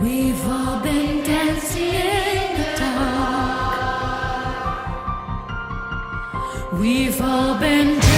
We've all been dancing in the dark. We've all been.